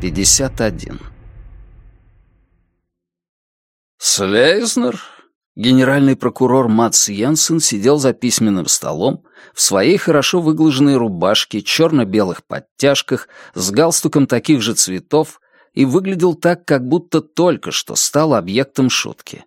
51 Слейзнер? Генеральный прокурор Матс Йенсен сидел за письменным столом в своей хорошо выглаженной рубашке, черно-белых подтяжках, с галстуком таких же цветов и выглядел так, как будто только что стал объектом шутки.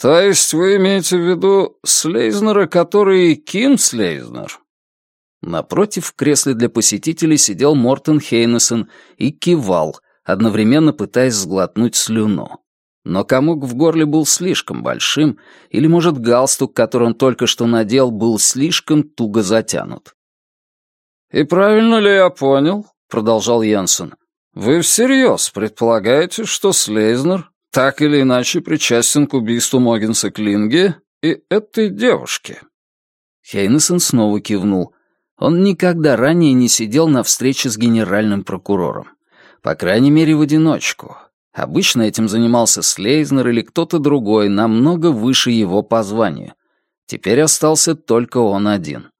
«То есть вы имеете в виду Слейзнера, который Ким Слейзнер?» Напротив, в кресле для посетителей сидел Мортен Хейнесон и кивал, одновременно пытаясь сглотнуть слюну. Но комок в горле был слишком большим, или, может, галстук, который он только что надел, был слишком туго затянут. «И правильно ли я понял?» — продолжал Янсен. «Вы всерьез предполагаете, что Слейзнер так или иначе причастен к убийству Могинса Клинге и этой девушки?» Хейнесон снова кивнул. Он никогда ранее не сидел на встрече с генеральным прокурором. По крайней мере, в одиночку. Обычно этим занимался Слейзнер или кто-то другой, намного выше его по званию. Теперь остался только он один.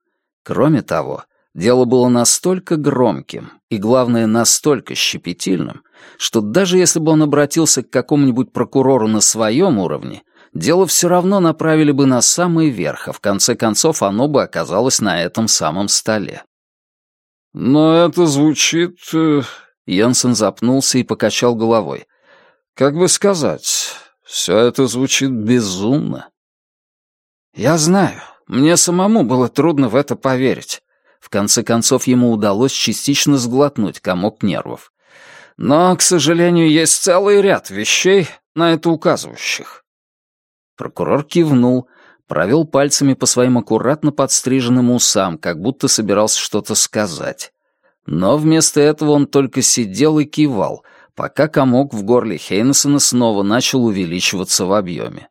Кроме того, дело было настолько громким и, главное, настолько щепетильным, что даже если бы он обратился к какому-нибудь прокурору на своем уровне, дело все равно направили бы на самый верх, а в конце концов оно бы оказалось на этом самом столе. «Но это звучит...» э, Йенсен запнулся и покачал головой. «Как бы сказать, все это звучит безумно». «Я знаю, мне самому было трудно в это поверить». В конце концов, ему удалось частично сглотнуть комок нервов. Но, к сожалению, есть целый ряд вещей, на это указывающих. Прокурор кивнул, провел пальцами по своим аккуратно подстриженным усам, как будто собирался что-то сказать. Но вместо этого он только сидел и кивал, пока комок в горле Хейнесона снова начал увеличиваться в объеме.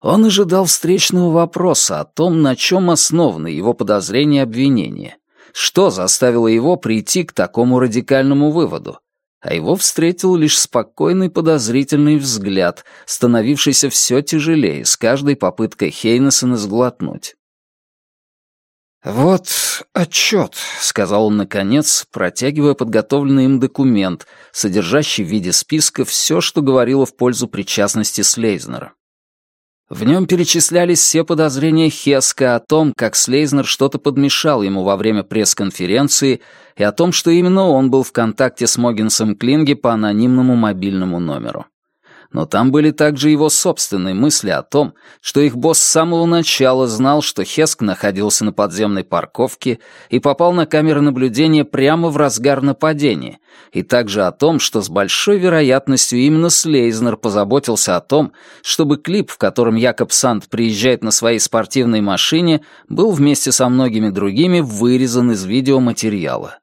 Он ожидал встречного вопроса о том, на чем основаны его подозрения и обвинения, что заставило его прийти к такому радикальному выводу а его встретил лишь спокойный подозрительный взгляд, становившийся все тяжелее с каждой попыткой Хейнесона сглотнуть. «Вот отчет», — сказал он наконец, протягивая подготовленный им документ, содержащий в виде списка все, что говорило в пользу причастности Слейзнера. В нем перечислялись все подозрения Хеска о том, как Слейзнер что-то подмешал ему во время пресс-конференции и о том, что именно он был в контакте с Могинсом Клинге по анонимному мобильному номеру но там были также его собственные мысли о том, что их босс с самого начала знал, что Хеск находился на подземной парковке и попал на камеры наблюдения прямо в разгар нападения, и также о том, что с большой вероятностью именно Слейзнер позаботился о том, чтобы клип, в котором Якоб Санд приезжает на своей спортивной машине, был вместе со многими другими вырезан из видеоматериала.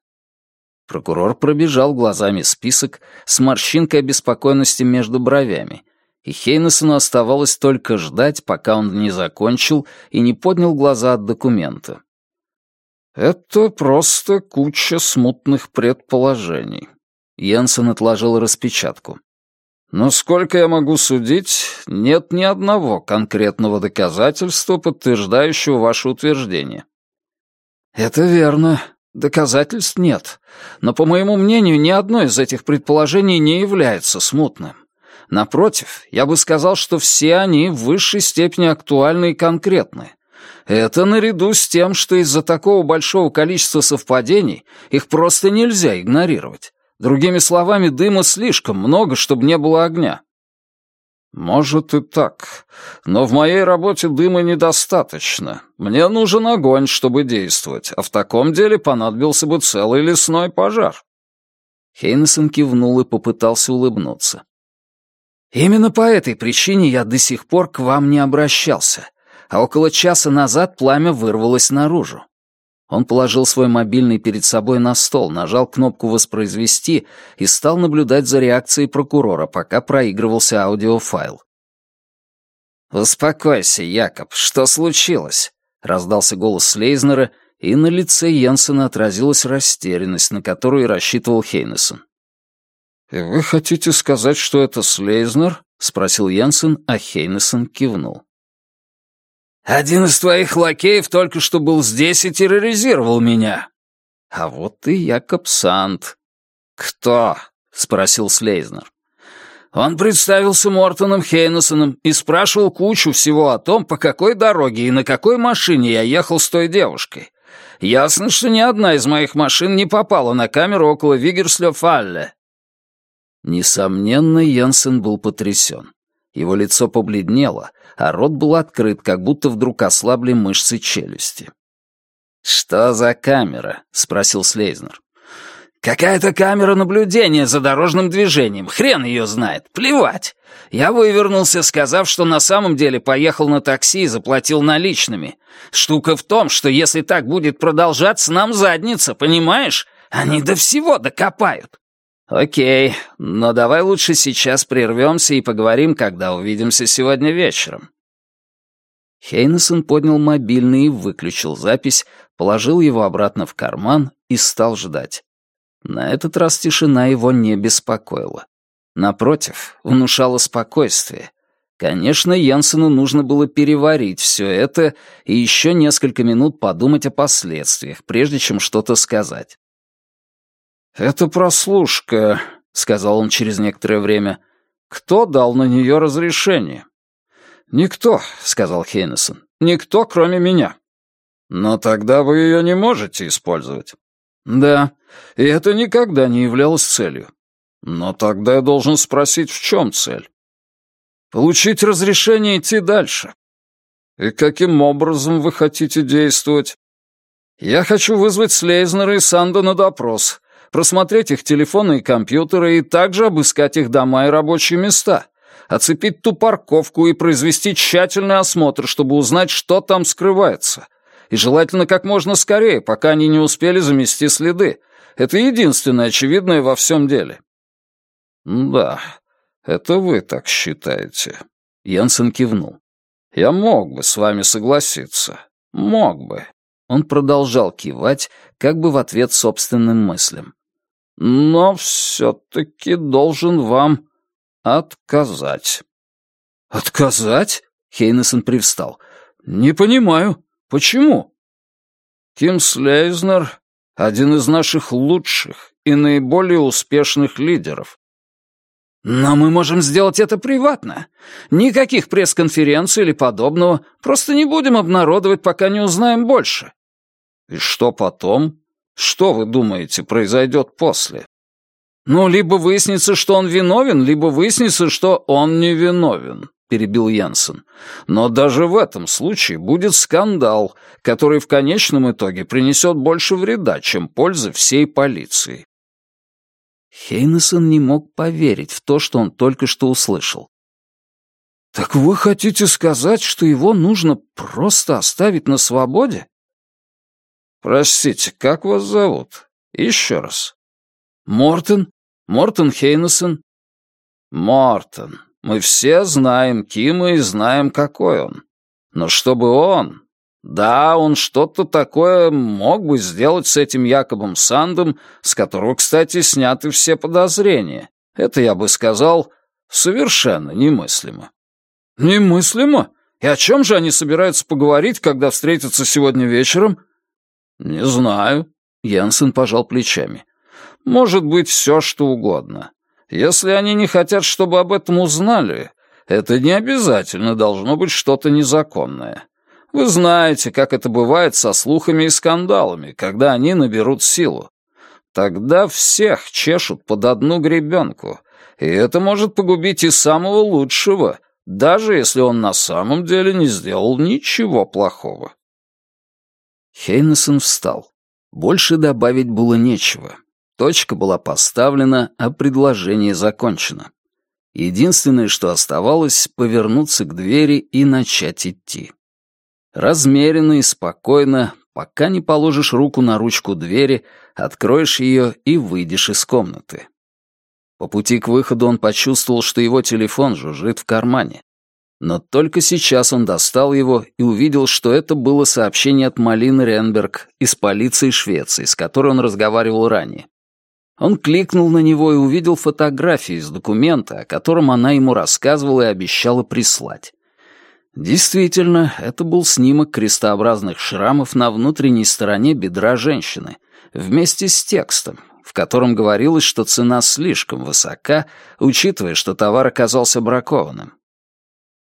Прокурор пробежал глазами список с морщинкой обеспокоенности между бровями, и Хейнесону оставалось только ждать, пока он не закончил и не поднял глаза от документа. «Это просто куча смутных предположений». Йенсен отложил распечатку. «Но сколько я могу судить, нет ни одного конкретного доказательства, подтверждающего ваше утверждение». «Это верно. Доказательств нет, но, по моему мнению, ни одно из этих предположений не является смутным. Напротив, я бы сказал, что все они в высшей степени актуальны и конкретны. Это наряду с тем, что из-за такого большого количества совпадений их просто нельзя игнорировать. Другими словами, дыма слишком много, чтобы не было огня. «Может и так. Но в моей работе дыма недостаточно. Мне нужен огонь, чтобы действовать, а в таком деле понадобился бы целый лесной пожар». Хейнесон кивнул и попытался улыбнуться. «Именно по этой причине я до сих пор к вам не обращался, а около часа назад пламя вырвалось наружу. Он положил свой мобильный перед собой на стол, нажал кнопку «Воспроизвести» и стал наблюдать за реакцией прокурора, пока проигрывался аудиофайл. «Успокойся, Якоб, что случилось?» — раздался голос Слейзнера, и на лице Йенсена отразилась растерянность, на которую рассчитывал Хейнесон. «Вы хотите сказать, что это Слейзнер?» — спросил Йенсен, а Хейнесон кивнул. Один из твоих лакеев только что был здесь и терроризировал меня. А вот и Якоб Санд. «Кто?» — спросил Слейзнер. Он представился Мортоном Хейнесоном и спрашивал кучу всего о том, по какой дороге и на какой машине я ехал с той девушкой. Ясно, что ни одна из моих машин не попала на камеру около Вигерслёфалле. Несомненно, Янсен был потрясен. Его лицо побледнело, а рот был открыт, как будто вдруг ослабли мышцы челюсти. «Что за камера?» — спросил Слейзнер. «Какая-то камера наблюдения за дорожным движением. Хрен ее знает. Плевать. Я вывернулся, сказав, что на самом деле поехал на такси и заплатил наличными. Штука в том, что если так будет продолжаться, нам задница, понимаешь? Они до всего докопают». «Окей, но давай лучше сейчас прервемся и поговорим, когда увидимся сегодня вечером». Хейнесон поднял мобильный и выключил запись, положил его обратно в карман и стал ждать. На этот раз тишина его не беспокоила. Напротив, внушала спокойствие. Конечно, Янсену нужно было переварить все это и еще несколько минут подумать о последствиях, прежде чем что-то сказать. «Это прослушка», — сказал он через некоторое время. «Кто дал на нее разрешение?» «Никто», — сказал Хейнесон. «Никто, кроме меня». «Но тогда вы ее не можете использовать». «Да, и это никогда не являлось целью. Но тогда я должен спросить, в чем цель?» «Получить разрешение идти дальше». «И каким образом вы хотите действовать?» «Я хочу вызвать Слейзнера и Санда на допрос, просмотреть их телефоны и компьютеры и также обыскать их дома и рабочие места, оцепить ту парковку и произвести тщательный осмотр, чтобы узнать, что там скрывается» и желательно как можно скорее, пока они не успели замести следы. Это единственное очевидное во всем деле». «Да, это вы так считаете», — Янсен кивнул. «Я мог бы с вами согласиться. Мог бы». Он продолжал кивать, как бы в ответ собственным мыслям. «Но все-таки должен вам отказать». «Отказать?» — Хейнесон привстал. «Не понимаю. Почему? Ким Слейзнер — один из наших лучших и наиболее успешных лидеров. Но мы можем сделать это приватно. Никаких пресс-конференций или подобного. Просто не будем обнародовать, пока не узнаем больше. И что потом? Что, вы думаете, произойдет после? Ну, либо выяснится, что он виновен, либо выяснится, что он не виновен перебил Янсен. «Но даже в этом случае будет скандал, который в конечном итоге принесет больше вреда, чем пользы всей полиции». Хейнесон не мог поверить в то, что он только что услышал. «Так вы хотите сказать, что его нужно просто оставить на свободе?» «Простите, как вас зовут? Еще раз». «Мортон? Мортон Хейнесон?» «Мортон. Мы все знаем Кима и знаем, какой он. Но чтобы он... Да, он что-то такое мог бы сделать с этим Якобом Сандом, с которого, кстати, сняты все подозрения. Это, я бы сказал, совершенно немыслимо. Немыслимо? И о чем же они собираются поговорить, когда встретятся сегодня вечером? Не знаю. Янсен пожал плечами. Может быть, все, что угодно. Если они не хотят, чтобы об этом узнали, это не обязательно должно быть что-то незаконное. Вы знаете, как это бывает со слухами и скандалами, когда они наберут силу. Тогда всех чешут под одну гребенку, и это может погубить и самого лучшего, даже если он на самом деле не сделал ничего плохого. Хейнесон встал. Больше добавить было нечего. Точка была поставлена, а предложение закончено. Единственное, что оставалось, повернуться к двери и начать идти. Размеренно и спокойно, пока не положишь руку на ручку двери, откроешь ее и выйдешь из комнаты. По пути к выходу он почувствовал, что его телефон жужжит в кармане. Но только сейчас он достал его и увидел, что это было сообщение от Малины Ренберг из полиции Швеции, с которой он разговаривал ранее. Он кликнул на него и увидел фотографию из документа, о котором она ему рассказывала и обещала прислать. Действительно, это был снимок крестообразных шрамов на внутренней стороне бедра женщины, вместе с текстом, в котором говорилось, что цена слишком высока, учитывая, что товар оказался бракованным.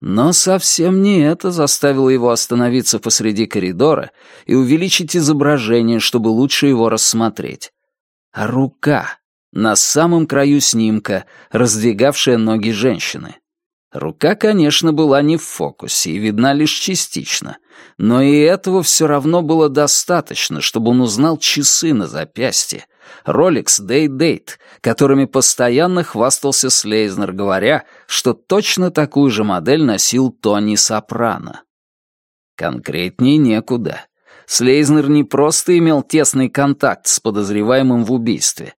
Но совсем не это заставило его остановиться посреди коридора и увеличить изображение, чтобы лучше его рассмотреть. А рука на самом краю снимка, раздвигавшая ноги женщины. Рука, конечно, была не в фокусе и видна лишь частично, но и этого все равно было достаточно, чтобы он узнал часы на запястье, Rolex Day Date, которыми постоянно хвастался Слейзнер, говоря, что точно такую же модель носил Тони Сопрано. Конкретнее некуда. Слейзнер не просто имел тесный контакт с подозреваемым в убийстве.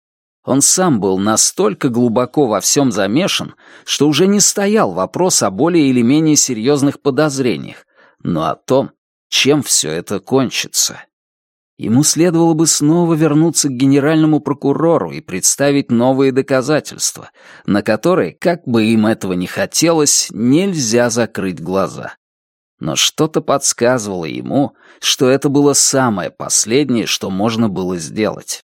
Он сам был настолько глубоко во всем замешан, что уже не стоял вопрос о более или менее серьезных подозрениях, но о том, чем все это кончится. Ему следовало бы снова вернуться к генеральному прокурору и представить новые доказательства, на которые, как бы им этого не хотелось, нельзя закрыть глаза. Но что-то подсказывало ему, что это было самое последнее, что можно было сделать.